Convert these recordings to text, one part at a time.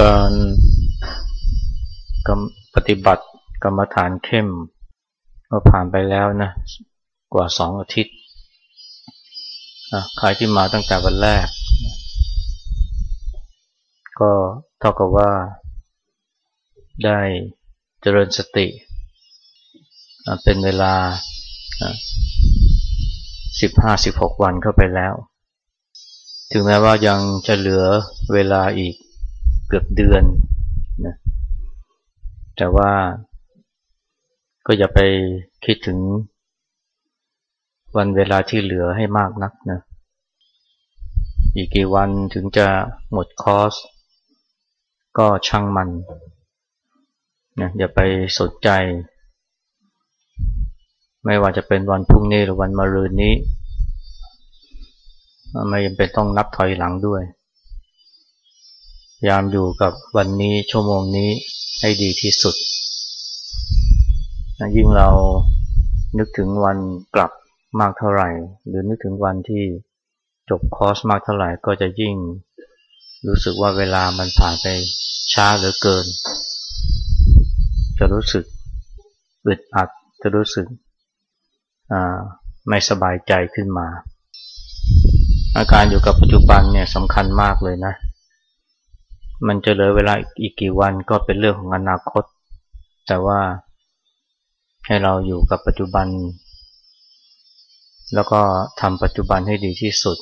การปฏิบัติกรรมฐานเข้ม ก็ผ่านไปแล้วนะกว่าสองอาทิตย์ใครที่มาตั้งแต่วันแรก ก็เท่ากับว่าได้เจริญสติ เป็นเวลาสิบห้าสิบหกวันเข้าไปแล้ว ถึงแม้ว่ายังจะเหลือเวลาอีก เกือบเดือนนะแต่ว่าก็อย่าไปคิดถึงวันเวลาที่เหลือให้มากนักนะอีกกี่วันถึงจะหมดคอร์สก็ช่างมันนะอย่าไปสนใจ ไม่ว่าจะเป็นวันพรุ่งนี้หรือวันมะรืนนี้ ไม่จำเป็นต้องนับถอยหลังด้วย ยามอยู่กับวันนี้ชั่วโมงนี้ให้ดีที่สุด ยิ่งเรานึกถึงวันกลับมากเท่าไหร่ หรือนึกถึงวันที่จบคอร์สมากเท่าไหร่ก็จะยิ่งรู้สึกว่าเวลามันผ่านไปช้าเหลือเกิน จะรู้สึกอึดอัดจะรู้สึกไม่สบายใจขึ้นมา อาการอยู่กับปัจจุบันเนี่ยสำคัญมากเลยนะ มันจะเหลือเวลาอีกกี่วันก็เป็นเรื่องของอนาคต แต่ว่าให้เราอยู่กับปัจจุบัน แล้วก็ทำปัจจุบันให้ดีที่สุด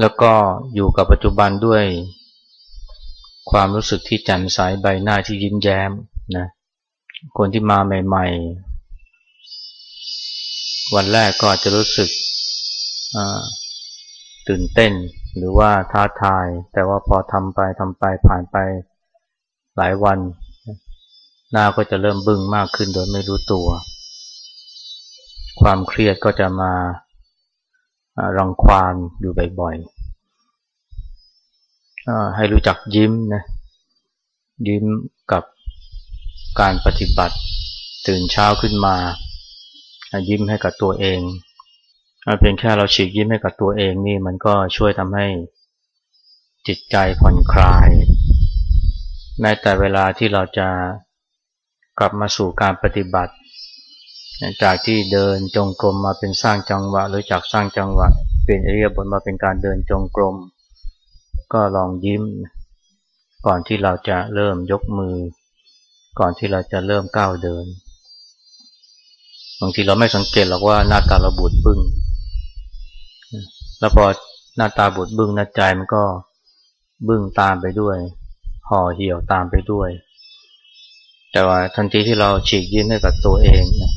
แล้วก็อยู่กับปัจจุบันด้วย ความรู้สึกที่แจ่มใสใบหน้าที่ยิ้มแย้มนะคนที่มาใหม่ ๆ วันแรกก็อาจจะรู้สึกอ่า ตื่นเต้นหรือว่าท้าทาย แต่ว่าพอทำไปทำไปผ่านไปหลายวัน หน้าก็จะเริ่มบึ้งมากขึ้นโดยไม่รู้ตัว ความเครียดก็จะมารังควานอยู่บ่อยๆให้รู้จักยิ้มนะยิ้มกับการปฏิบัติ ตื่นเช้าขึ้นมา ยิ้มให้กับตัวเอง เพียงแค่เราฉีกยิ้มให้กับตัวเองนี่มันก็ช่วยทำให้จิตใจผ่อนคลายแม้แต่เวลาที่เราจะกลับมาสู่การปฏิบัติ จากที่เดินจงกรมมาเป็นสร้างจังหวะ หรือจากสร้างจังหวะเปลี่ยนเรียบทมาเป็นการเดินจงกรม ก็ลองยิ้ม ก่อนที่เราจะเริ่มยกมือ ก่อนที่เราจะเริ่มก้าวเดินบางทีเราไม่สังเกตหรอกว่าหน้าตาเราบูดบึ้ง แล้วพอหน้าตาบุดบึ้งหน้าใจมันก็บึ้งตามไปด้วย ห่อเหี่ยวตามไปด้วย แต่ว่าทันทีที่เราฉีกยิ้มให้กับตัวเองนะ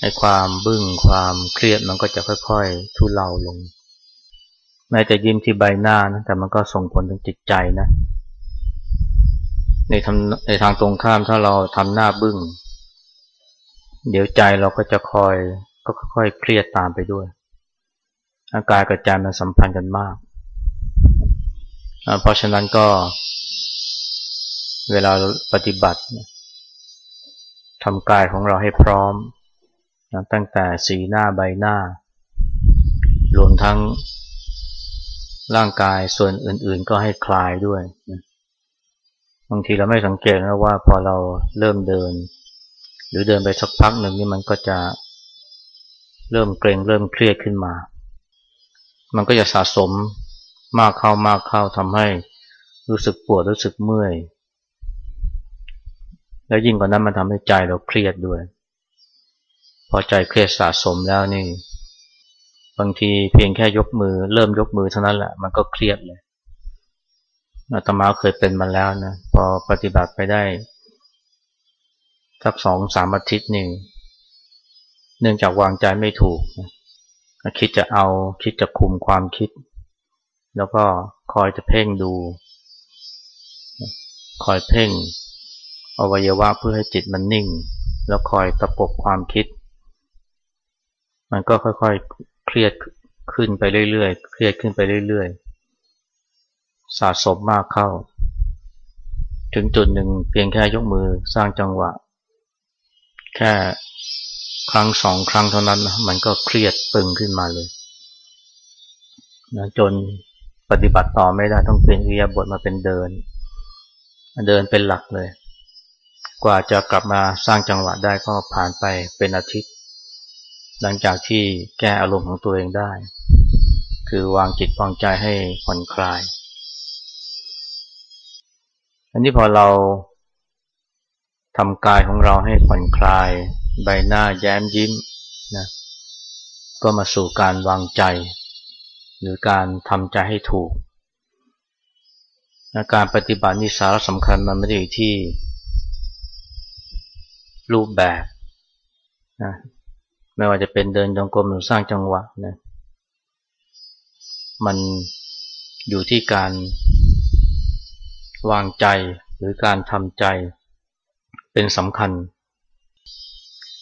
ในความบึ้งความเครียดมันก็จะค่อยๆ ทุเลาลง แม้จะยิ้มที่ใบหน้านะแต่มันก็ส่งผลถึงจิตใจนะ ในทางในทางตรงข้ามถ้าเราทำหน้าบึ้ง เดี๋ยวใจเราก็จะคอยก็ค่อยๆเครียดตามไปด้วย อากายกับใจมันสัมพันธ์กันมาก เพราะฉะนั้นก็เวลาปฏิบัติทำกายของเราให้พร้อม ตั้งแต่สีหน้าใบหน้า รวมทั้งร่างกายส่วนอื่นๆก็ให้คลายด้วยบางทีเราไม่สังเกตนะว่าพอเราเริ่มเดิน หรือเดินไปสักพักหนึ่งนี่มันก็จะเริ่มเกรงเริ่มเครียดขึ้นมา มันก็จะสะสมมากเข้ามากเข้าทำให้รู้สึกปวดรู้สึกเมื่อย แล้วยิ่งกว่านั้นมันทำให้ใจเราเครียดด้วย พอใจเครียดสะสมแล้วนี่ บางทีเพียงแค่ยกมือ เริ่มยกมือเท่านั้นแหละมันก็เครียดเลยอาตมาเคยเป็นมาแล้วนะ พอปฏิบัติไปได้สักสองสามอาทิตย์นี่เนื่องจากวางใจไม่ถูกนะ คิดจะเอาคิดจะคุมความคิด แล้วก็คอยจะเพ่งดู คอยเพ่งอวัยวะเพื่อให้จิตมันนิ่ง แล้วคอยตะปบความคิด มันก็ค่อยๆ เครียดขึ้นไปเรื่อยๆ เครียดขึ้นไปเรื่อยๆ สะสมมากเข้า ถึงจุดหนึ่งเพียงแค่ยกมือสร้างจังหวะ แค่ ครั้งสองครั้งเท่านั้นนะมันก็เครียดปึงขึ้นมาเลยนะจนปฏิบัติต่อไม่ได้ต้องเปลี่ยนอิริยาบถมาเป็นเดิน เดินเป็นหลักเลย กว่าจะกลับมาสร้างจังหวะได้ก็ผ่านไปเป็นอาทิตย์ หลังจากที่แก้อารมณ์ของตัวเองได้ คือวางจิตวางใจให้ผ่อนคลาย อันนี้พอเราทำกายของเราให้ผ่อนคลาย ใบหน้าแย้มยิ้มนะก็มาสู่การวางใจ หรือการทำใจให้ถูกนะการปฏิบัตินิสาระสำคัญมันไม่ได้อยู่ที่ รูปแบบนะไม่ว่าจะเป็นเดินจงกรมหรือสร้างจังหวะนะมันอยู่ที่การวางใจหรือการทำใจเป็นสำคัญ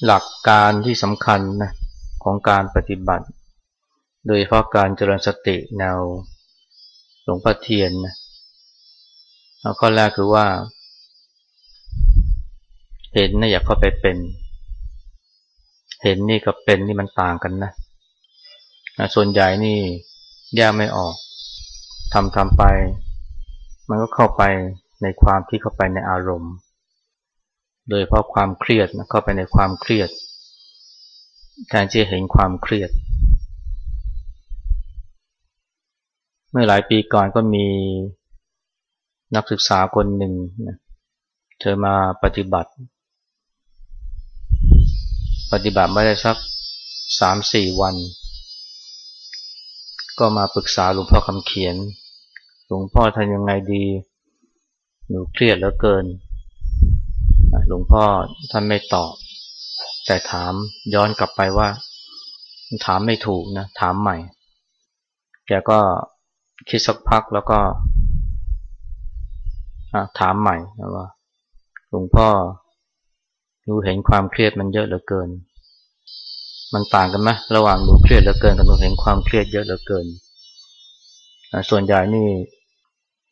หลักการที่สำคัญนะของการปฏิบัติ โดยเฉพาะการเจริญสติแนวหลวงพ่อเทียนนะข้อแรกคือว่า เห็นนะอย่าเข้าไปเป็น เห็นนี่กับเป็นนี่มันต่างกันนะส่วนใหญ่นี่แยกไม่ออกทำทำไป มันก็เข้าไปในความที่เข้าไปในอารมณ์ โดยเพราะความเครียดเข้าไปในความเครียดแทนที่จะเห็นความเครียด เมื่อหลายปีก่อนก็มีนักศึกษาคนหนึ่งเธอมาปฏิบัติ ปฏิบัติไม่ได้สักสามสี่วัน ก็มาปรึกษาหลวงพ่อคำเขียน หลวงพ่อทำยังไงดี หนูเครียดเหลือเกิน หลวงพ่อท่านไม่ตอบ แต่ถามย้อนกลับไปว่า ถามไม่ถูกนะ ถามใหม่ แกก็คิดสักพักแล้วก็ถามใหม่ว่า หลวงพ่อรู้เห็นความเครียดมันเยอะเหลือเกิน มันต่างกันไหมระหว่างรู้เครียดเหลือเกินกับรู้เห็นความเครียดเยอะเหลือเกินส่วนใหญ่นี่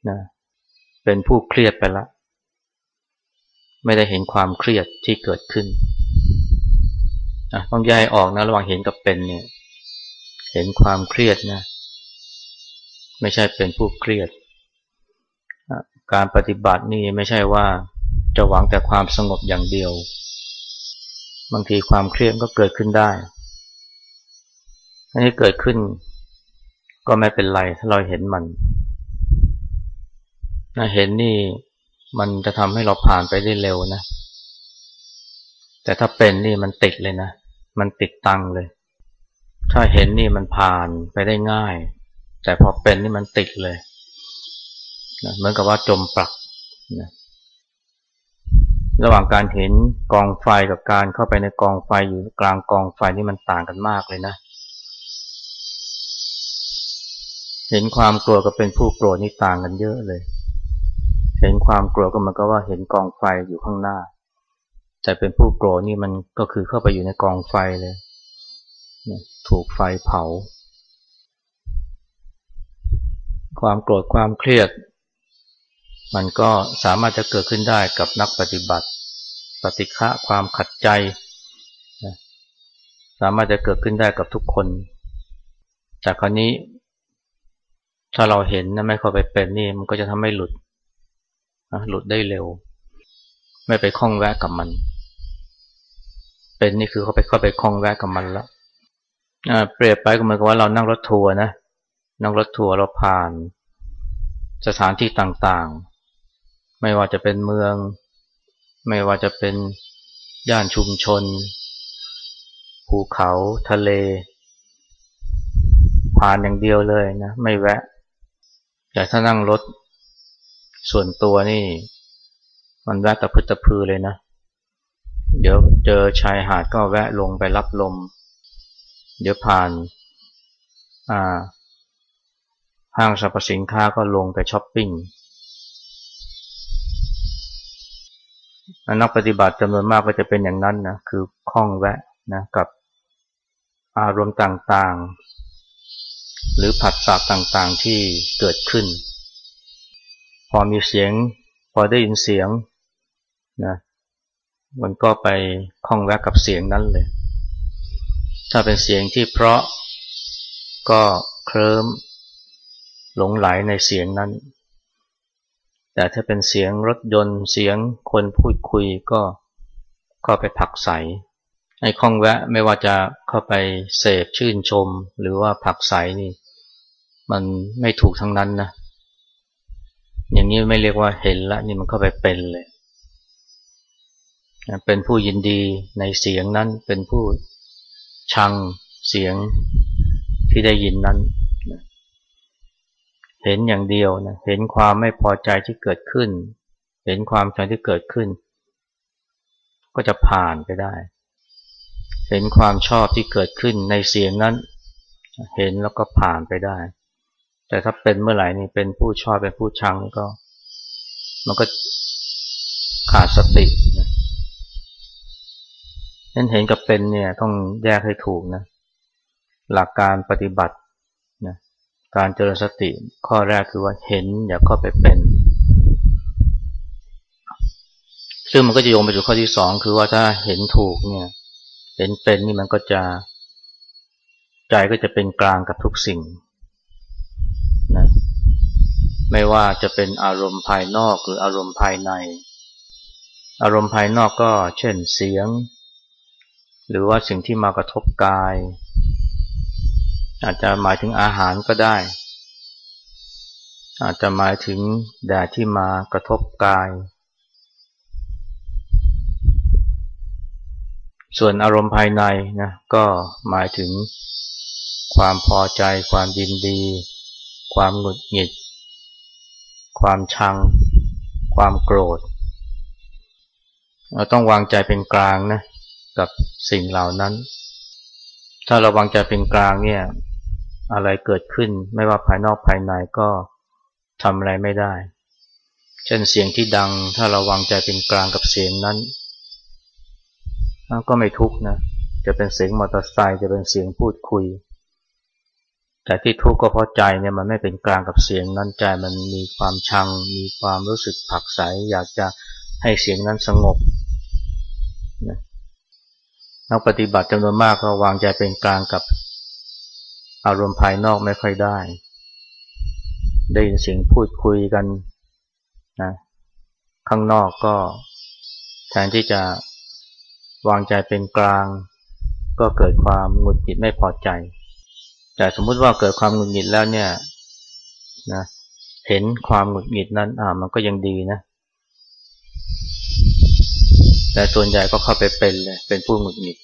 นะเป็นผู้เครียดไปแล้ว ไม่ได้เห็นความเครียดที่เกิดขึ้นต้องแยกออกนะระหว่างเห็นกับเป็นเนี่ย เห็นความเครียดนะ ไม่ใช่เป็นผู้เครียด การปฏิบัตินี่ไม่ใช่ว่าจะหวังแต่ความสงบอย่างเดียว บางทีความเครียดก็เกิดขึ้นได้อันนี้เกิดขึ้นก็ไม่เป็นไรถ้าเราเห็นมันเห็นนี่ มันจะทำให้เราผ่านไปได้เร็วนะ แต่ถ้าเป็นนี่มันติดเลยนะ มันติดตังเลย ถ้าเห็นนี่มันผ่านไปได้ง่าย แต่พอเป็นนี่มันติดเลยนะเหมือนกับว่าจมปลักนะระหว่างการเห็นกองไฟกับการเข้าไปในกองไฟอยู่กลางกองไฟนี่มันต่างกันมากเลยนะ เห็นความกลัวกับเป็นผู้โกรธนี่ต่างกันเยอะเลย เห็นความกลัวก็มันก็ว่าเห็นกองไฟอยู่ข้างหน้า แต่เป็นผู้โกรธนี่มันก็คือเข้าไปอยู่ในกองไฟเลย ถูกไฟเผา ความโกรธความเครียด มันก็สามารถจะเกิดขึ้นได้กับนักปฏิบัติ ปฏิฆะความขัดใจ สามารถจะเกิดขึ้นได้กับทุกคน จากคราวนี้ ถ้าเราเห็นนะไม่เข้าไปเป็นนี่มันก็จะทำให้หลุด หลุดได้เร็ว ไม่ไปคล้องแวะกับมัน เป็นนี่คือเขาไปเข้าไปคล้องแวะกับมันแล้วเปรียบไปก็เหมือนกับว่าเรานั่งรถทัวร์นะนั่งรถทัวร์เราผ่าน สถานที่ต่างๆ ไม่ว่าจะเป็นเมือง ไม่ว่าจะเป็นย่านชุมชน ภูเขาทะเล ผ่านอย่างเดียวเลยนะ ไม่แวะแต่ถ้านั่งรถ ส่วนตัวนี่ มันแวะตะพึตะพือเลยนะ เดี๋ยวเจอชายหาดก็แวะลงไปรับลม เดี๋ยวผ่านห้างสรรพสินค้าก็ลงไปช้อปปิ้งนักปฏิบัติจำนวนมากก็จะเป็นอย่างนั้นนะ คือคล้องแวะนะกับอารมณ์ต่างๆ หรือผัสสะต่างๆที่เกิดขึ้น พอมีเสียง พอได้ยินเสียงนะมันก็ไปคล้องแวะกับเสียงนั้นเลย ถ้าเป็นเสียงที่เพราะก็เคลิ้มหลงไหลในเสียงนั้น แต่ถ้าเป็นเสียงรถยนต์เสียงคนพูดคุยก็ก็ไปผักใสให้คล้องแวะไม่ว่าจะเข้าไปเสพชื่นชมหรือว่าผักใสนี่ มันไม่ถูกทั้งนั้นนะ อย่างนี้ไม่เรียกว่าเห็นละนี่มันเข้าไปเป็นเลย เป็นผู้ยินดีในเสียงนั้น เป็นผู้ชังเสียงที่ได้ยินนั้น เห็นอย่างเดียวนะ เห็นความไม่พอใจที่เกิดขึ้น เห็นความชังที่เกิดขึ้น ก็จะผ่านไปได้ เห็นความชอบที่เกิดขึ้นในเสียงนั้น เห็นแล้วก็ผ่านไปได้ แต่ถ้าเป็นเมื่อไหร่นี่เป็นผู้ชอบเป็นผู้ชังก็ มันก็ขาดสตินะนั้นเห็นกับเป็นเนี่ยต้องแยกให้ถูกนะ หลักการปฏิบัตินะการเจริญสติข้อแรกคือว่าเห็นอย่าเข้าไปเป็น ซึ่งมันก็จะโยงไปสู่ข้อที่สองคือว่าถ้าเห็นถูกเนี่ย เห็นเป็นนี่มันก็จะ ใจก็จะเป็นกลางกับทุกสิ่ง นะไม่ว่าจะเป็นอารมณ์ภายนอกหรืออารมณ์ภายใน อารมณ์ภายนอกก็เช่นเสียง หรือว่าสิ่งที่มากระทบกาย อาจจะหมายถึงอาหารก็ได้ อาจจะหมายถึงแดดที่มากระทบกาย ส่วนอารมณ์ภายในนะก็หมายถึงความพอใจความยินดี ความหงุดหงิด ความชัง ความโกรธ เราต้องวางใจเป็นกลางนะกับสิ่งเหล่านั้น ถ้าเราวางใจเป็นกลางเนี่ย อะไรเกิดขึ้นไม่ว่าภายนอกภายในก็ทำอะไรไม่ได้ เช่นเสียงที่ดัง ถ้าเราวางใจเป็นกลางกับเสียงนั้น ก็ไม่ทุกนะ จะเป็นเสียงมอเตอร์ไซค์จะเป็นเสียงพูดคุย แต่ที่ทุกข์ก็เพราะใจเนี่ยมันไม่เป็นกลางกับเสียงนั้นใจมันมีความชัง มีความรู้สึกผักใสอยากจะให้เสียงนั้นสงบนะนักปฏิบัติจำนวนมากก็วางใจเป็นกลางกับอารมณ์ภายนอกไม่ค่อยได้ ได้ยินเสียงพูดคุยกันนะข้างนอกก็แทนที่จะวางใจเป็นกลาง ก็เกิดความหงุดหงิดไม่พอใจ แต่สมมุติว่าเกิดความหงุดหงิดแล้วเนี่ยนะเห็นความหงุดหงิดนั้นอ่ามันก็ยังดีนะ แต่ส่วนใหญ่ก็เข้าไปเป็นเลยเป็นผู้หงุดหงิด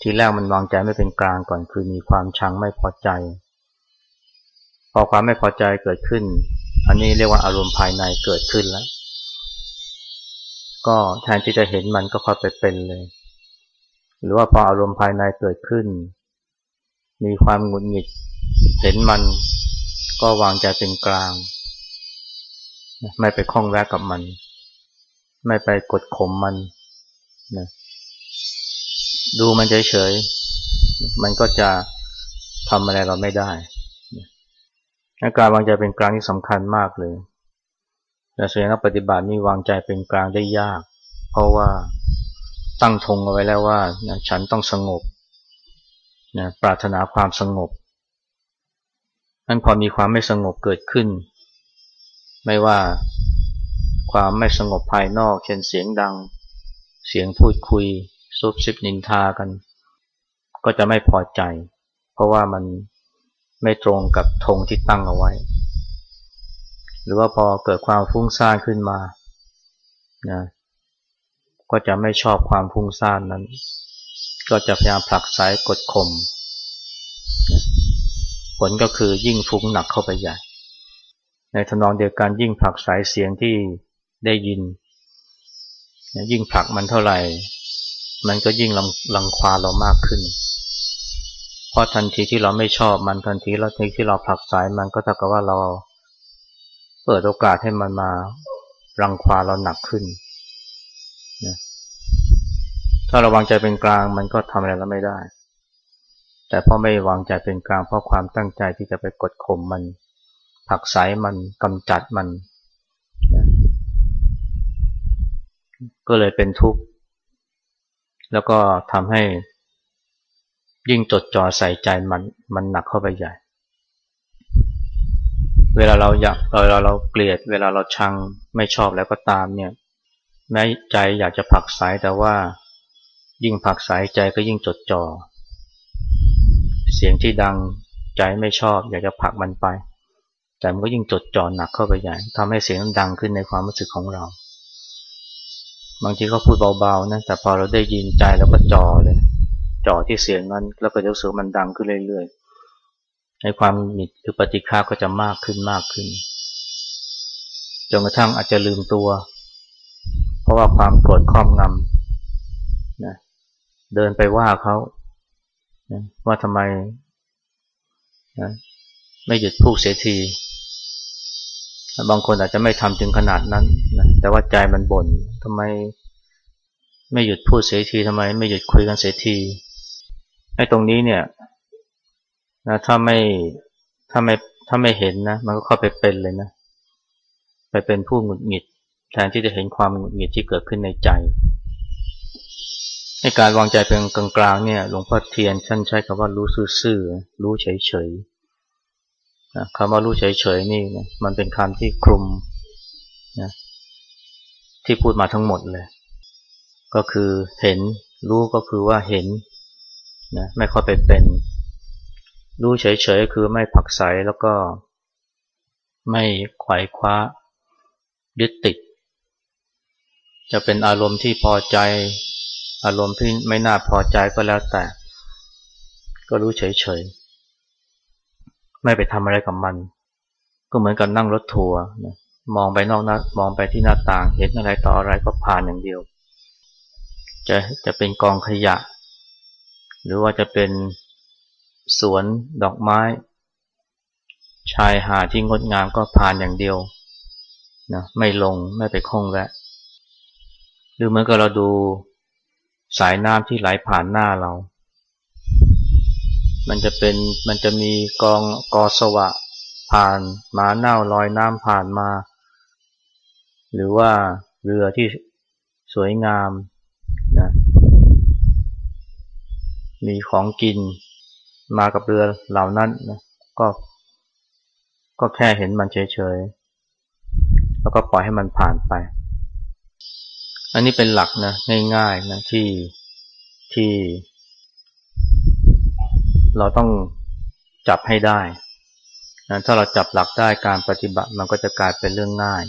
ทีแรกมันวางใจไม่เป็นกลางก่อนคือมีความชังไม่พอใจ พอความไม่พอใจเกิดขึ้น อันนี้เรียกว่าอารมณ์ภายในเกิดขึ้นแล้ว ก็แทนที่จะเห็นมันก็เข้าไปเป็นเลย หรือว่าพออารมณ์ภายในเกิดขึ้น มีความหงุดหงิดเห็นมันก็วางใจเป็นกลาง ไม่ไปคล้องแวะกับมัน ไม่ไปกดข่มมันนะดูมันเฉยๆมันก็จะทำอะไรเราไม่ได้การวางใจเป็นกลางที่สำคัญมากเลยแต่ส่วนนักปฏิบัตินี่วางใจเป็นกลางได้ยาก เพราะว่าตั้งทงเอาไว้แล้วว่าฉันต้องสงบ นะปรารถนาความสงบนั้นพอมีความไม่สงบเกิดขึ้น ไม่ว่าความไม่สงบภายนอก เช่นเสียงดัง เสียงพูดคุยซุบซิบนินทากัน ก็จะไม่พอใจ เพราะว่ามันไม่ตรงกับธงที่ตั้งเอาไว้ หรือว่าพอเกิดความฟุ้งซ่านขึ้นมานะก็จะไม่ชอบความฟุ้งซ่านนั้น ก็จะพยายามผลักสายกดข่มผลก็คือยิ่งฟุ้งหนักเข้าไปใหญ่ ในทนองเดียวกันยิ่งผลักสายเสียงที่ได้ยิน ยิ่งผลักมันเท่าไหร่ มันก็ยิ่งลังลังควาเรามากขึ้น เพราะทันทีที่เราไม่ชอบมันทันทีแล้วที่เราผลักสายมันก็เท่ากับว่าเราเปิดโอกาสให้มันมารังควาเราหนักขึ้นนะ ถ้าเราวางใจเป็นกลางมันก็ทำอะไรเราไม่ได้ แต่พอไม่วางใจเป็นกลางเพราะความตั้งใจที่จะไปกดข่มมัน ผักสายมันกำจัดมัน ก็เลยเป็นทุกข์ แล้วก็ทำให้ยิ่งจดจ่อใส่ใจมันมันหนักเข้าไปใหญ่ เวลาเราอยากเวลาเราเกลียด เวลาเราชังไม่ชอบแล้วก็ตามเนี่ย แม้ใจอยากจะผักสายแต่ว่า ยิ่งผักสายใจก็ยิ่งจดจอ่อเสียงที่ดังใจไม่ชอบ อยากจะผักมันไป แต่มันก็ยิ่งจดจ่อหนักเข้าไปใหญ่ทำให้เสียงดังขึ้นในความรู้สึกของเรา บางทีเขาพูดเบาๆนะแต่พอเราได้ยินใจแล้วก็จ่อเลยจ่อที่เสียงนั้นแล้วก็จะรู้สึกมันดังขึ้นเรื่อยๆในความมิดคือปฏิฆาก็จะมากขึ้นมากขึ้นจนกระทั่งอาจจะลืมตัว เพราะว่าความโกรธครอบงำนะ เดินไปว่าเขาว่าทำไมนะไม่หยุดพูดเสียที บางคนอาจจะไม่ทำถึงขนาดนั้นนะแต่ว่าใจมันบน่นทำไมไม่หยุดพูดเสียทีทำไม ไม่หยุดคุยกันเสียทีไอ้ตรงนี้เนี่ยนะถ้าไม่ถ้าไม่ถ้าไม่เห็นนะ มันก็เข้าไปเป็นเลยนะ ไปเป็นผู้หงุดหงิด แทนที่จะเห็นความหงุดหงิดที่เกิดขึ้นในใจ ในการวางใจเป็นกลางๆเนี่ย หลวงพ่อเทียนท่านใช้คำว่ารู้ซื่อๆรู้เฉยๆคำว่ารู้เฉยๆนี่นะมันเป็นคำที่คลุมนะที่พูดมาทั้งหมดเลย ก็คือเห็น รู้ก็คือว่าเห็นนะไม่ค่อยไปเป็น รู้เฉยๆคือไม่ผักใสแล้วก็ไม่ไขว่คว้ายึดติด จะเป็นอารมณ์ที่พอใจ อารมณ์ที่ไม่น่าพอใจก็แล้วแต่ ก็รู้เฉยๆ ไม่ไปทำอะไรกับมัน ก็เหมือนกับนั่งรถทัวร์มองไปนอกหน้ามองไปที่หน้าต่าง เห็นอะไรต่ออะไรก็ผ่านอย่างเดียว จะจะเป็นกองขยะ หรือว่าจะเป็นสวนดอกไม้ ชายหาดที่งดงามก็ผ่านอย่างเดียวนะไม่ลงไม่ไปคล้องแวะหรือเหมือนกับเราดู สายน้ำที่ไหลผ่านหน้าเรา มันจะเป็นมันจะมีกองกอสวะ ผ่านมาเน่าลอยน้ำผ่านมา หรือว่าเรือที่สวยงามนะมีของกินมากับเรือเหล่านั้นนะก็ ก็แค่เห็นมันเฉยๆ แล้วก็ปล่อยให้มันผ่านไป อันนี้เป็นหลักนะง่ายๆนะที่ที่เราต้องจับให้ได้นะถ้าเราจับหลักได้การปฏิบัติมันก็จะกลายเป็นเรื่องง่าย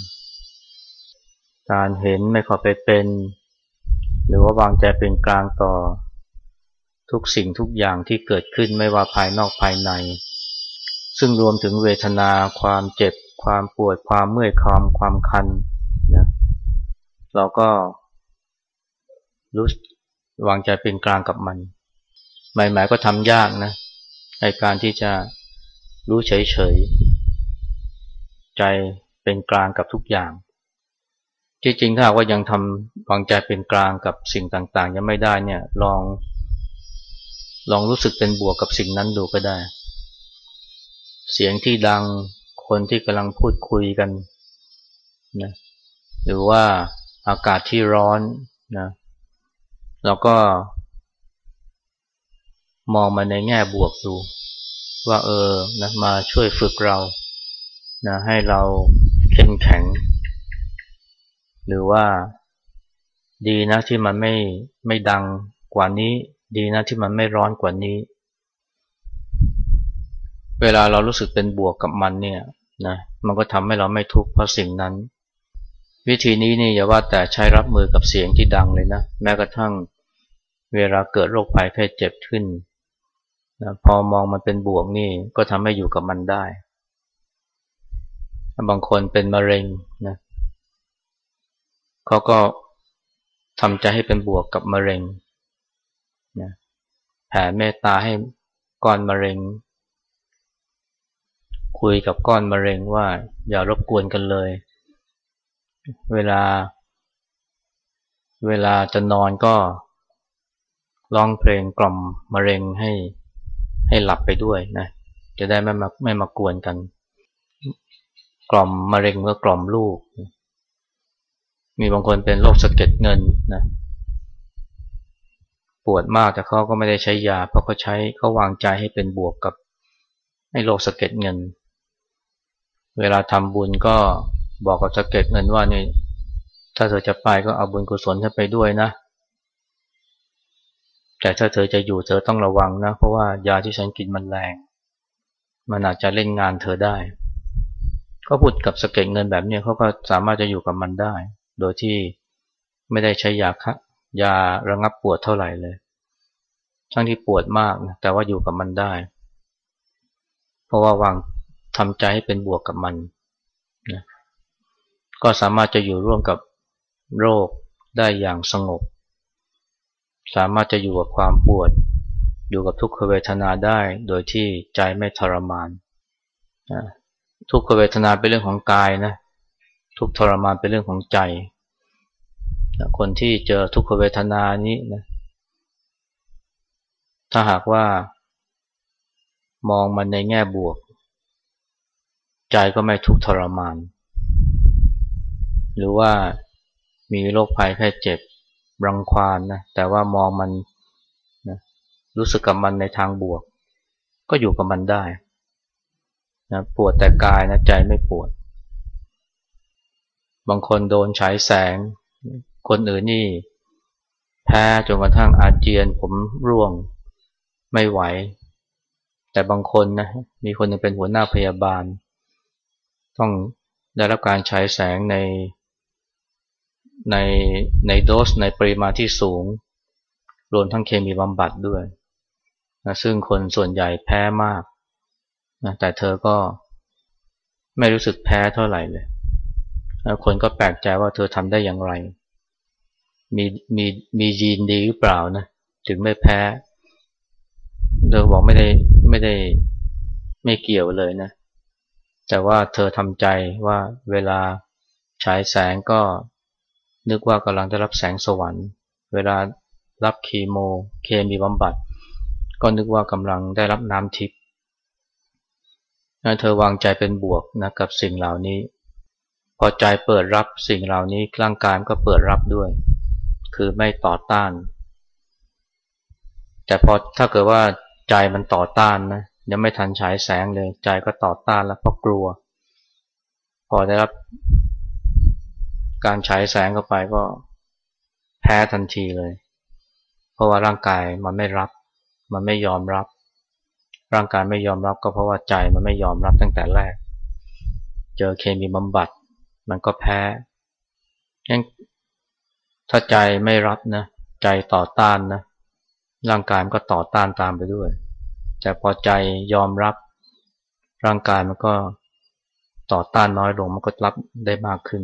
การเห็นไม่ขอไปเป็น หรือว่าวางใจเป็นกลางต่อทุกสิ่งทุกอย่างที่เกิดขึ้นไม่ว่าภายนอกภายใน ซึ่งรวมถึงเวทนา ความเจ็บ ความปวด ความเมื่อยความความคันนะเราก็ รู้วางใจเป็นกลางกับมัน ใหม่ๆก็ทำยากนะในการที่จะรู้เฉยๆ ใจเป็นกลางกับทุกอย่าง จริงๆ ถ้าว่ายังทำวางใจเป็นกลางกับสิ่งต่างๆ ยังไม่ได้เนี่ย ลอง ลองรู้สึกเป็นบวกกับสิ่งนั้นดูก็ได้ เสียงที่ดัง คนที่กำลังพูดคุยกันนะหรือว่าอากาศที่ร้อนนะ เราก็ มองมาในแง่บวกดู ว่าเออนะมาช่วยฝึกเรานะให้เราเข้มแข็ง หรือว่าดีนะที่มันไม่ไม่ดังกว่านี้ ดีนะที่มันไม่ร้อนกว่านี้ เวลาเรารู้สึกเป็นบวกกับมันเนี่ยนะมันก็ทำให้เราไม่ทุกข์เพราะสิ่งนั้น วิธีนี้นี่อย่าว่าแต่ใช้รับมือกับเสียงที่ดังเลยนะ แม้กระทั่งเวลาเกิดโรคภัยแค่เจ็บขึ้นนะพอมองมันเป็นบวกนี่ก็ทำให้อยู่กับมันได้ บางคนเป็นมะเร็งนะเขาก็ทำใจให้เป็นบวกกับมะเร็งนะแผ่เมตตาให้ก้อนมะเร็ง คุยกับก้อนมะเร็งว่าอย่ารบกวนกันเลย เวลา เวลาจะนอนก็ร้องเพลงกล่อมมะเร็งให้ให้หลับไปด้วยนะ จะได้ไม่มาไม่มากวนกัน กล่อมมะเร็งเมื่อกล่อมลูก มีบางคนเป็นโรคสะเก็ดเงินนะปวดมากแต่เขาก็ไม่ได้ใช้ยา เพราะเขาใช้เขาวางใจให้เป็นบวกกับให้โรคสะเก็ดเงิน เวลาทำบุญก็ บอกกับสะเก็ดเงินว่านี่ ถ้าเธอจะไปก็เอาบุญกุศลฉันไปด้วยนะ แต่ถ้าเธอจะอยู่เธอต้องระวังนะ เพราะว่ายาที่ฉันกินมันแรง มันอาจจะเล่นงานเธอได้ ก็พูดกับสะเก็ดเงินแบบนี้เขาก็สามารถจะอยู่กับมันได้ โดยที่ไม่ได้ใช้ยาคะยาระงับปวดเท่าไหร่เลย ทั้งที่ปวดมากนะแต่ว่าอยู่กับมันได้ เพราะว่าวางทำใจให้เป็นบวกกับมัน ก็สามารถจะอยู่ร่วมกับโรคได้อย่างสงบ สามารถจะอยู่กับความปวด อยู่กับทุกขเวทนาได้โดยที่ใจไม่ทรมานนะทุกขเวทนาเป็นเรื่องของกายนะ ทุกทรมานเป็นเรื่องของใจคนที่เจอทุกขเวทนานี้นะถ้าหากว่ามองมันในแง่บวก ใจก็ไม่ทุกทรมาน หรือว่ามีโรคภัยแค่เจ็บรังควานนะแต่ว่ามองมันนะรู้สึกกับมันในทางบวก ก็อยู่กับมันได้นะปวดแต่กายนะใจไม่ปวด บางคนโดนฉายแสง คนอื่นนี่ แพ้จนกระทั่งอาเจียนผมร่วงไม่ไหว แต่บางคนนะมีคนนึงเป็นหัวหน้าพยาบาล ต้องได้รับการใช้แสงใน ในในโดสในปริมาณที่สูง รวมทั้งเคมีบำบัดด้วยนะซึ่งคนส่วนใหญ่แพ้มากนะแต่เธอก็ไม่รู้สึกแพ้เท่าไหร่เลยคนก็แปลกใจว่าเธอทำได้อย่างไร มีมีมียีนดีหรือเปล่านะถึงไม่แพ้ เธอบอกไม่ได้ไม่ได้ไม่เกี่ยวเลยนะ แต่ว่าเธอทำใจว่าเวลาฉายแสงก็ นึกว่ากำลังได้รับแสงสวรรค์ เวลารับคีโมเคมีบำบัด ก็นึกว่ากำลังได้รับน้ำทิพย์เธอวางใจเป็นบวกนะกับสิ่งเหล่านี้ พอใจเปิดรับสิ่งเหล่านี้ร่างกายก็เปิดรับด้วย คือไม่ต่อต้าน แต่พอถ้าเกิดว่าใจมันต่อต้านนะยังไม่ทันฉายแสงเลยใจก็ต่อต้านแล้วเพราะกลัว พอได้รับ การฉายแสงเข้าไปก็แพ้ทันทีเลย เพราะว่าร่างกายมันไม่รับ มันไม่ยอมรับ ร่างกายไม่ยอมรับก็เพราะว่าใจมันไม่ยอมรับตั้งแต่แรก เจอเคมีบำบัด มันก็แพ้ยังถ้าใจไม่รับนะ ใจต่อต้านนะ ร่างกายมันก็ต่อต้านตามไปด้วย แต่พอใจยอมรับ ร่างกายมันก็ต่อต้านน้อยลง มันก็รับได้มากขึ้น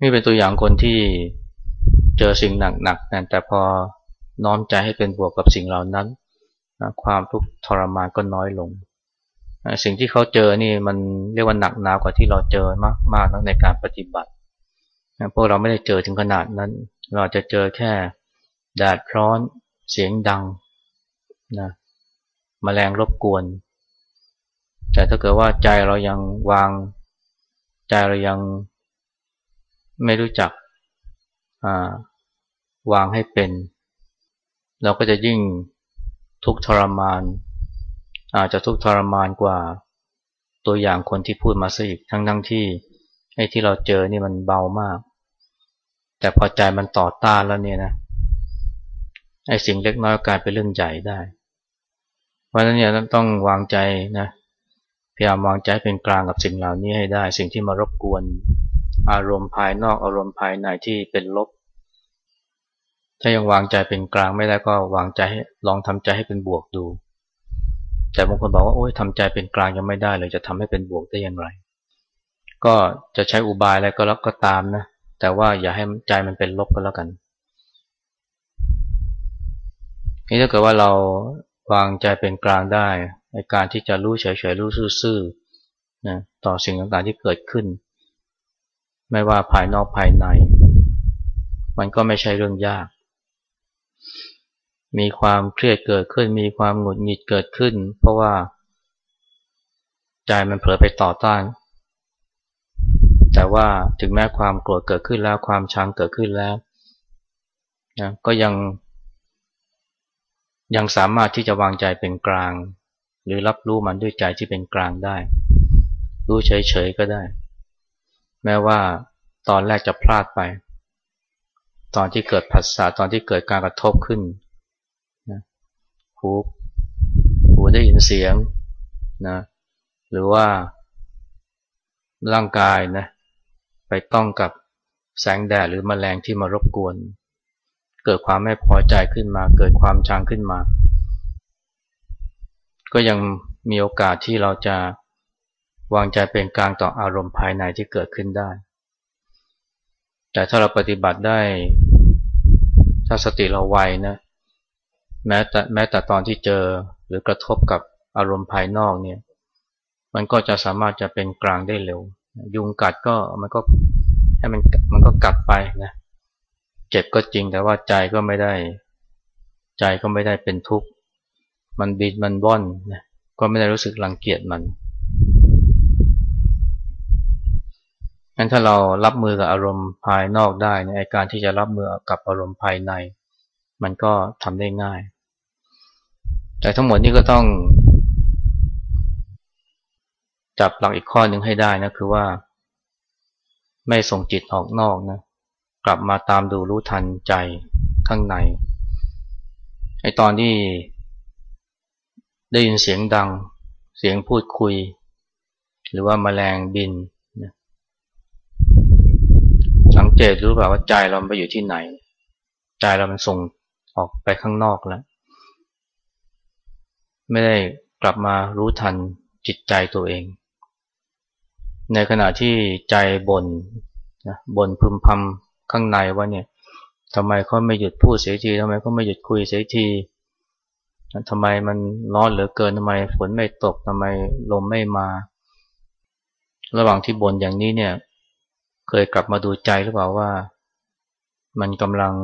นี่เป็นตัวอย่างคนที่เจอสิ่งหนักๆแต่พอน้อมใจให้เป็นบวกกับสิ่งเหล่านั้นความทุกข์ทรมานก็น้อยลงสิ่งที่เขาเจอนี่มันเรียกว่าหนักหนากว่าที่เราเจอมากมากในการปฏิบัติพวกเราไม่ได้เจอถึงขนาดนั้น เราจะเจอแค่แดดร้อนเสียงดังนะมแมลงรบกวน แต่ถ้าเกิดว่าใจเรายังวางใจเรายัง ไม่รู้จักวางให้เป็น เราก็จะยิ่งทุกทรมาน อาจจะทุกทรมานกว่าตัวอย่างคนที่พูดมาซะอีกทั้งทั้งที่ไอ้ที่เราเจอนี่มันเบามาก แต่พอใจมันต่อต้านแล้วเนี่ยนะไอ้สิ่งเล็กน้อยกลายเป็นเรื่องใหญ่ได้เพราะฉะนั้นเนี่ยต้องวางใจนะพยายามวางใจเป็นกลางกับสิ่งเหล่านี้ให้ได้ สิ่งที่มารบกวน อารมณ์ภายนอกอารมณ์ภายในที่เป็นลบ ถ้ายังวางใจเป็นกลางไม่ได้ก็วางใจให้ลองทำใจให้เป็นบวกดู แต่บางคนบอกว่าโอ้ยทำใจเป็นกลางยังไม่ได้เลยจะทำให้เป็นบวกได้อย่างไร ก็จะใช้อุบายอะไรก็แล้วก็ตามนะ แต่ว่าอย่าให้ใจมันเป็นลบก็แล้วกันนี่ถ้าเกิดว่าเราวางใจเป็นกลางได้ในการที่จะรู้เฉยๆรู้ซื่อๆนะต่อสิ่งต่างๆที่เกิดขึ้น ไม่ว่าภายนอกภายใน มันก็ไม่ใช่เรื่องยาก มีความเครียดเกิดขึ้น มีความหงุดหงิดเกิดขึ้น เพราะว่า ใจมันเผลอไปต่อต้าน แต่ว่าถึงแม้ความโกรธเกิดขึ้นแล้วความชังเกิดขึ้นแล้วนะก็ยัง ยังสามารถที่จะวางใจเป็นกลาง หรือรับรู้มันด้วยใจที่เป็นกลางได้ รู้เฉยๆก็ได้ แม้ว่าตอนแรกจะพลาดไป ตอนที่เกิดผัสสะตอนที่เกิดการกระทบขึ้นนะหูหูได้ยินเสียงนะหรือว่าร่างกายนะไปต้องกับแสงแดดหรือมแมลงที่มารบกวน เกิดความไม่พอใจขึ้นมา เกิดความชังขึ้นมา ก็ยังมีโอกาสที่เราจะ วางใจเป็นกลางต่ออารมณ์ภายในที่เกิดขึ้นได้ แต่ถ้าเราปฏิบัติได้ ถ้าสติเราไวนะแม้แต่แม้แต่ตอนที่เจอหรือกระทบกับอารมณ์ภายนอกเนี่ย มันก็จะสามารถจะเป็นกลางได้เร็ว ยุงกัดก็มันก็ให้มันมันก็กัดไปนะเจ็บก็จริงแต่ว่าใจก็ไม่ได้ ใจก็ไม่ได้เป็นทุกข์ มันบิดมันว่อนนะก็ไม่ได้รู้สึกรังเกียจมัน งั้นถ้าเรารับมือกับอารมณ์ภายนอกได้ในการที่จะรับมือกับอารมณ์ภายใน มันก็ทำได้ง่าย แต่ทั้งหมดนี้ก็ต้อง จับหลักอีกข้อหนึ่งให้ได้นะคือว่า ไม่ส่งจิตออกนอกนะกลับมาตามดูรู้ทันใจข้างในไอตอนที่ได้ยินเสียงดัง เสียงพูดคุย หรือว่ามาแมลงบิน สังเกตรู้เปล่าว่าใจเราไปอยู่ที่ไหน ใจเรามันส่งออกไปข้างนอกแล้ว ไม่ได้กลับมารู้ทันจิตใจตัวเอง ในขณะที่ใจบนนะบนพึมพำข้างในว่าเนี่ยทำไมเขาไม่หยุดพูดเสียทีทำไมเขาไม่หยุดคุยเสียทีทำไมมันร้อนเหลือเกินทำไมฝนไม่ตกทำไมลมไม่มา ระหว่างที่บนอย่างนี้เนี่ย เคยกลับมาดูใจหรือเปล่าว่า มันกำลัง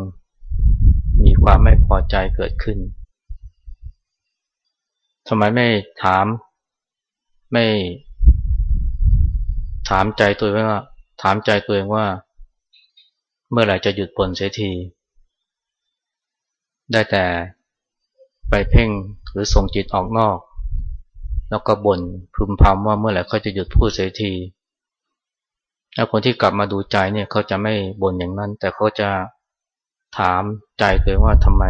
มีความไม่พอใจเกิดขึ้นทำไมไม่ถาม ไม่ถามใจตัวเองว่า ถามใจตัวเองว่า เมื่อไหร่จะหยุดบ่นเสียที ได้แต่ไปเพ่งหรือส่งจิตออกนอก แล้วก็บ่นพึมพำว่าเมื่อไหร่เขาจะหยุดพูดเสียที แล้วคนที่กลับมาดูใจเนี่ยเขาจะไม่บ่นอย่างนั้น แต่เขาจะถามใจตัวเองว่าทำไม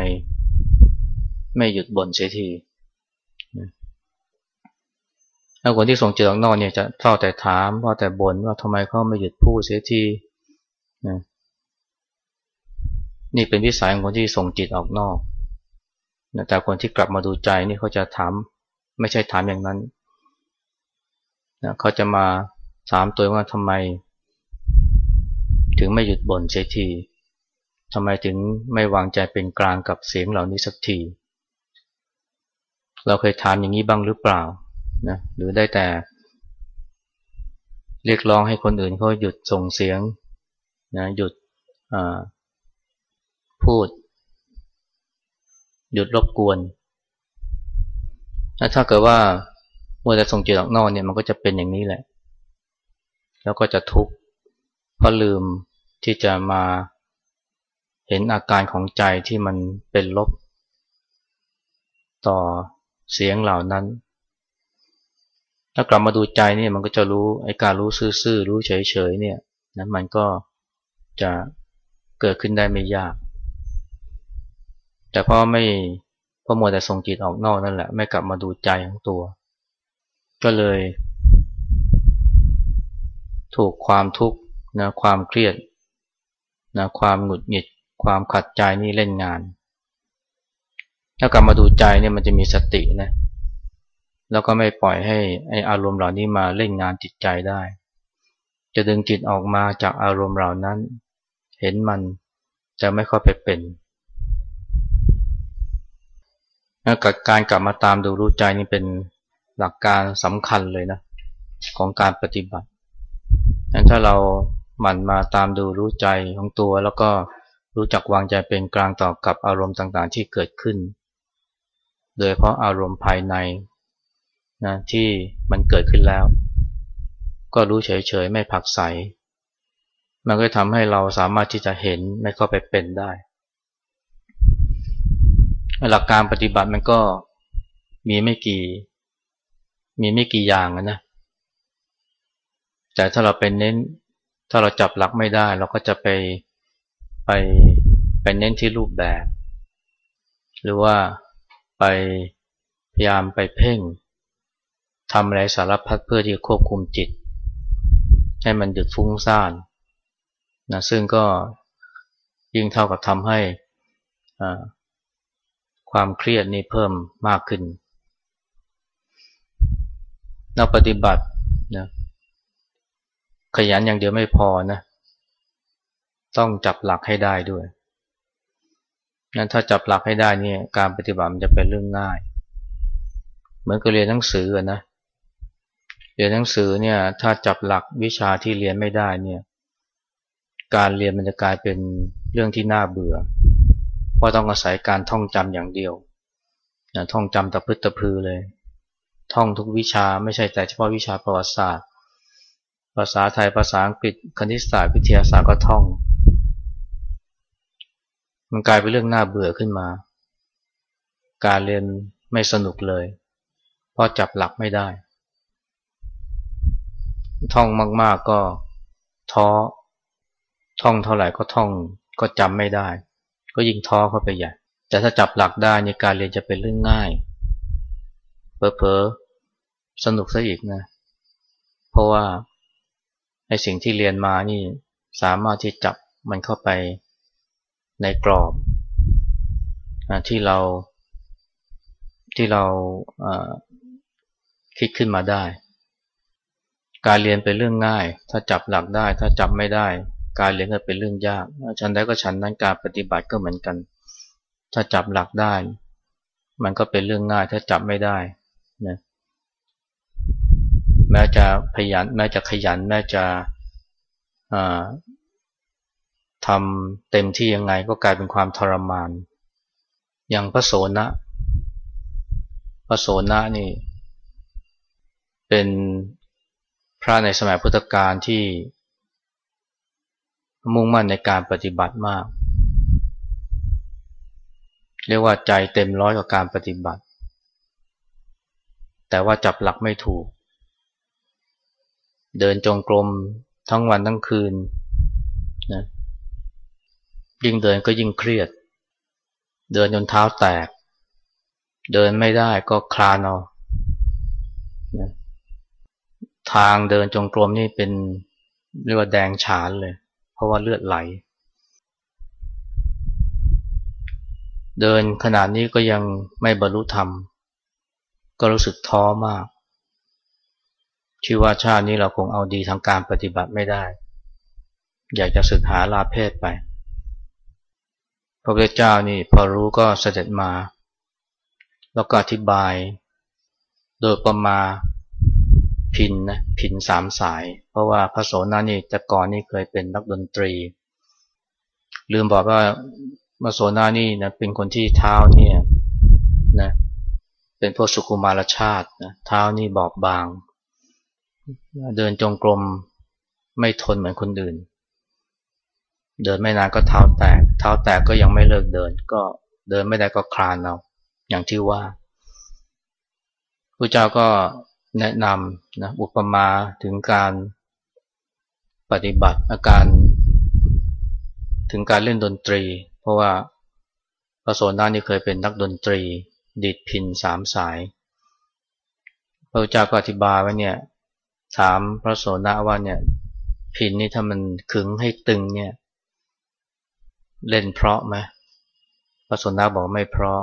ไม่หยุดบ่นเสียทีแล้วคนที่ส่งจิตออกนอกเนี่ยจะเฝ้าแต่ถามว่าแต่บ่นว่าทำไมเขาไม่หยุดพูดเสียทีนี่เป็นวิสัยของคนที่ส่งจิตออกนอกแต่คนที่กลับมาดูใจนี่เขาจะถาม ไม่ใช่ถามอย่างนั้นเขาจะมาถามตัวว่าทำไม ถึงไม่หยุดบ่นเสียทีทำไมถึงไม่วางใจเป็นกลางกับเสียงเหล่านี้สักที เราเคยถามอย่างนี้บ้างหรือเปล่านะหรือได้แต่ เรียกร้องให้คนอื่นเขาหยุดส่งเสียงนะหยุดพูด หยุดรบกวนถ้าเกิดว่าเมื่อจะส่งจิตออกนอกเนี่ยมันก็จะเป็นอย่างนี้แหละ แล้วก็จะทุกข์เพราะลืม ที่จะมาเห็นอาการของใจที่มันเป็นลบ ต่อเสียงเหล่านั้น ถ้ากลับมาดูใจเนี่ยมันก็จะรู้ไอ้การรู้ซื่อๆรู้เฉยๆเนี่ยนะมันก็จะเกิดขึ้นได้ไม่ยาก แต่พอไม่พอมัวแต่ส่งจิตออกนอกนั่นแหละไม่กลับมาดูใจของตัว ก็เลย ถูกความทุกข์นะความเครียด นะความหงุดหงิด ความขัดใจนี่เล่นงาน ถ้ากลับมาดูใจเนี่ยมันจะมีสตินะแล้วก็ไม่ปล่อยให้ไออารมณ์เหล่านี้มาเล่นงานจิตใจได้ จะดึงจิตออกมาจากอารมณ์เหล่านั้น เห็นมันจะไม่ค่อยไปเป็นการกลับมาตามดูรู้ใจนี่เป็นหลักการสำคัญเลยนะ ของการปฏิบัติถ้าเรา หมั่นมาตามดูรู้ใจของตัว แล้วก็รู้จักวางใจเป็นกลางต่อกับอารมณ์ต่างๆ ที่เกิดขึ้น โดยเพราะอารมณ์ภายในนะที่มันเกิดขึ้นแล้ว ก็รู้เฉยๆ ไม่ผักใส มันก็ทำให้เราสามารถที่จะเห็นไม่เข้าไปเป็นได้ หลักการปฏิบัติมันก็มีไม่กี่ มีไม่กี่อย่างนะ แต่ถ้าเราเป็นเน้น ถ้าเราจับหลักไม่ได้ เราก็จะไปไปไปเน้นที่รูปแบบ หรือว่าไปพยายามไปเพ่งทำอะไรสารพัดเพื่อที่จะควบคุมจิต ให้มันหยุดฟุ้งซ่านนะซึ่งก็ยิ่งเท่ากับทำให้ความเครียดนี้เพิ่มมากขึ้นนักปฏิบัตินะ ขยันอย่างเดียวไม่พอนะ ต้องจับหลักให้ได้ด้วยนั้นถ้าจับหลักให้ได้เนี่ย การปฏิบัติมันจะเป็นเรื่องง่าย เหมือนกับเรียนหนังสือนะ เรียนหนังสือเนี่ย ถ้าจับหลักวิชาที่เรียนไม่ได้เนี่ย การเรียนมันจะกลายเป็นเรื่องที่น่าเบื่อ เพราะต้องอาศัยการท่องจำอย่างเดียวนะท่องจำตะพึดตะพือเลย ท่องทุกวิชาไม่ใช่แต่เฉพาะวิชาประวัติศาสตร์ ภาษาไทยภาษาอังกฤษคณิตศาสตร์วิทยาศาสตร์ก็ท่อง มันกลายเป็นเรื่องน่าเบื่อขึ้นมา การเรียนไม่สนุกเลย เพราะจับหลักไม่ได้ ท่องมากๆก็ท้อ ท่องเท่าไหร่ก็ท่องก็จำไม่ได้ ก็ยิ่งท้อเข้าไปใหญ่ แต่ถ้าจับหลักได้ในการเรียนจะเป็นเรื่องง่าย เพอๆสนุกซะอีกนะ เพราะว่า ไอสิ่งที่เรียนมานี่สามารถที่จับมันเข้าไปในกรอบที่เราที่เราคิดขึ้นมาได้ การเรียนเป็นเรื่องง่าย ถ้าจับหลักได้ ถ้าจับไม่ได้ การเรียนก็เป็นเรื่องยากฉันได้ก็ฉันนั้นการปฏิบัติก็เหมือนกัน ถ้าจับหลักได้ มันก็เป็นเรื่องง่าย ถ้าจับไม่ได้นะ แม้จะพยันแม้จะขยัน แม้จะทำเต็มที่ยังไงก็กลายเป็นความทรมาน อย่างพระโสนะพระโสนะนี่ เป็นพระในสมัยพุทธกาลที่มุ่งมั่นในการปฏิบัติมาก เรียกว่าใจเต็มร้อยกับการปฏิบัติ แต่ว่าจับหลักไม่ถูก เดินจงกรมทั้งวันทั้งคืนนะยิ่งเดินก็ยิ่งเครียด เดินจนเท้าแตก เดินไม่ได้ก็คลานเอาทางเดินจงกรมนี่เป็นเรียกว่าแดงฉานเลย เพราะว่าเลือดไหล เดินขนาดนี้ก็ยังไม่บรรลุธรรม ก็รู้สึกท้อมาก ชื่อว่าชาตินี้เราคงเอาดีทางการปฏิบัติไม่ได้ อยากจะสึกหาลาเพศไป พระพุทธเจ้านี่พอรู้ก็เสด็จมา แล้วก็อธิบาย โดยประมาพินนะพินสามสาย เพราะว่าพระโสนานี่แต่ก่อนนี่เคยเป็นนักดนตรี ลืมบอกว่าพระโสนานี่นะเป็นคนที่เท้าเนี่ยนะเป็นพวกสุขุมารชาตินะเท้านี่บอบบาง เดินจงกรมไม่ทนเหมือนคนอื่น เดินไม่นานก็เท้าแตก เท้าแตกก็ยังไม่เลิกเดิน ก็เดินไม่ได้ก็คลานเอาอย่างที่ว่าพระเจ้าก็แนะนำนะอุปมาถึงการปฏิบัติอาการถึงการเล่นดนตรี เพราะว่าพระโสดานี่เคยเป็นนักดนตรีดิดพินสามสายพระเจ้าก็อธิบายว่าเนี่ย ถามพระโสดาว่าเนี่ยพินนี่ถ้ามันขึงให้ตึงเนี่ย เล่นเพราะไหมพระสนาบอกไม่เพราะ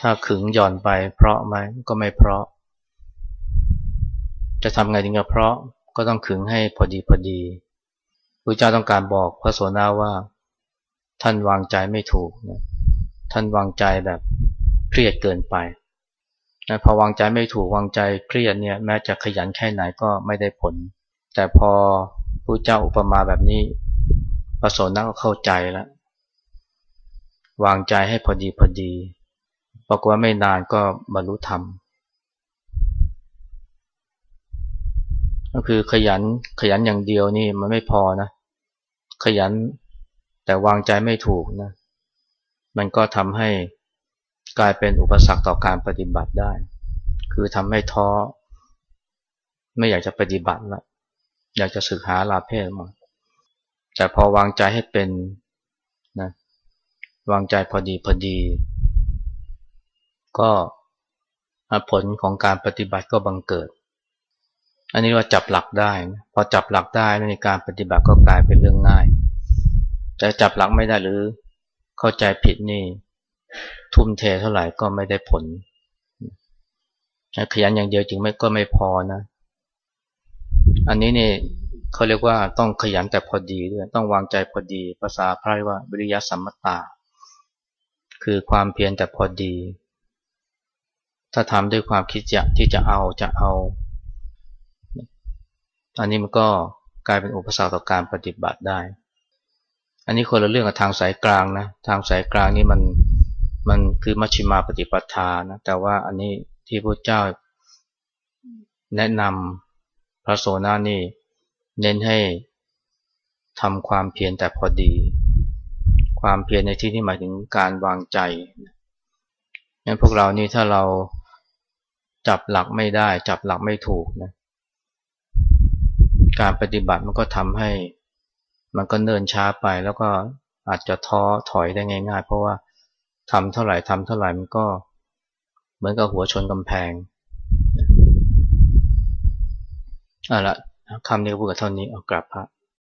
ถ้าขึงหย่อนไปเพราะไหมก็ไม่เพราะ จะทำไงถึงจะเพราะก็ต้องขึงให้พอดีพอดีพระเจ้าต้องการบอกพระโสนาว่า ท่านวางใจไม่ถูกนะท่านวางใจแบบเครียดเกินไป นะพอวางใจไม่ถูกวางใจเครียดเนี่ยแม้จะขยันแค่ไหนก็ไม่ได้ผล แต่พอพระเจ้าอุปมาแบบนี้พระโสดาก็เข้าใจแล้ววางใจให้พอดีพอดีปรากฏว่าไม่นานก็บรรลุธรรม ก็คือขยันขยันอย่างเดียวนี่มันไม่พอนะ ขยันแต่วางใจไม่ถูกนะ มันก็ทำให้ กลายเป็นอุปสรรคต่อการปฏิบัติได้ คือทำให้ท้อ ไม่อยากจะปฏิบัติละอยากจะศึกหาลาเพศหมดแต่พอวางใจให้เป็นนะวางใจพอดีพอดี ก็ผลของการปฏิบัติก็บังเกิด อันนี้ว่าจับหลักได้นะพอจับหลักได้ในการปฏิบัติก็กลายเป็นเรื่องง่าย แต่จับหลักไม่ได้หรือเข้าใจผิดนี่ ทุ่มเทเท่าไหร่ก็ไม่ได้ผล ขยันอย่างเดียวจึงไม่ก็ไม่พอนะ อันนี้เนี่ยเขาเรียกว่าต้องขยันแต่พอดีด้วย ต้องวางใจพอดี ภาษาพระรียกว่าวิริยะสัมมตา คือความเพียรแต่พอดี ถ้าทำด้วยความคิดจะที่จะเอาจะเอา อันนี้มันก็กลายเป็นอุปสรรคต่อการปฏิบัติได้ อันนี้คนละเรื่องกับทางสายกลางนะ ทางสายกลางนี่มัน มันคือมัชฌิมาปฏิปทานะแต่ว่าอันนี้ที่พระเจ้าแนะนำพระโสนานี่เน้นให้ทำความเพียรแต่พอดี ความเพียรในที่นี้หมายถึงการวางใจงั้นพวกเรานี่ถ้าเราจับหลักไม่ได้ จับหลักไม่ถูกนะการปฏิบัติมันก็ทำให้มันก็เนินช้าไปแล้วก็อาจจะท้อถอยได้ง่าย ๆ เพราะว่า ทำเท่าไหร่ทำเท่าไหร่มันก็เหมือนกับหัวชนกำแพงอะละคำนี้ก็พูดกับเท่านี้เอากลับพระ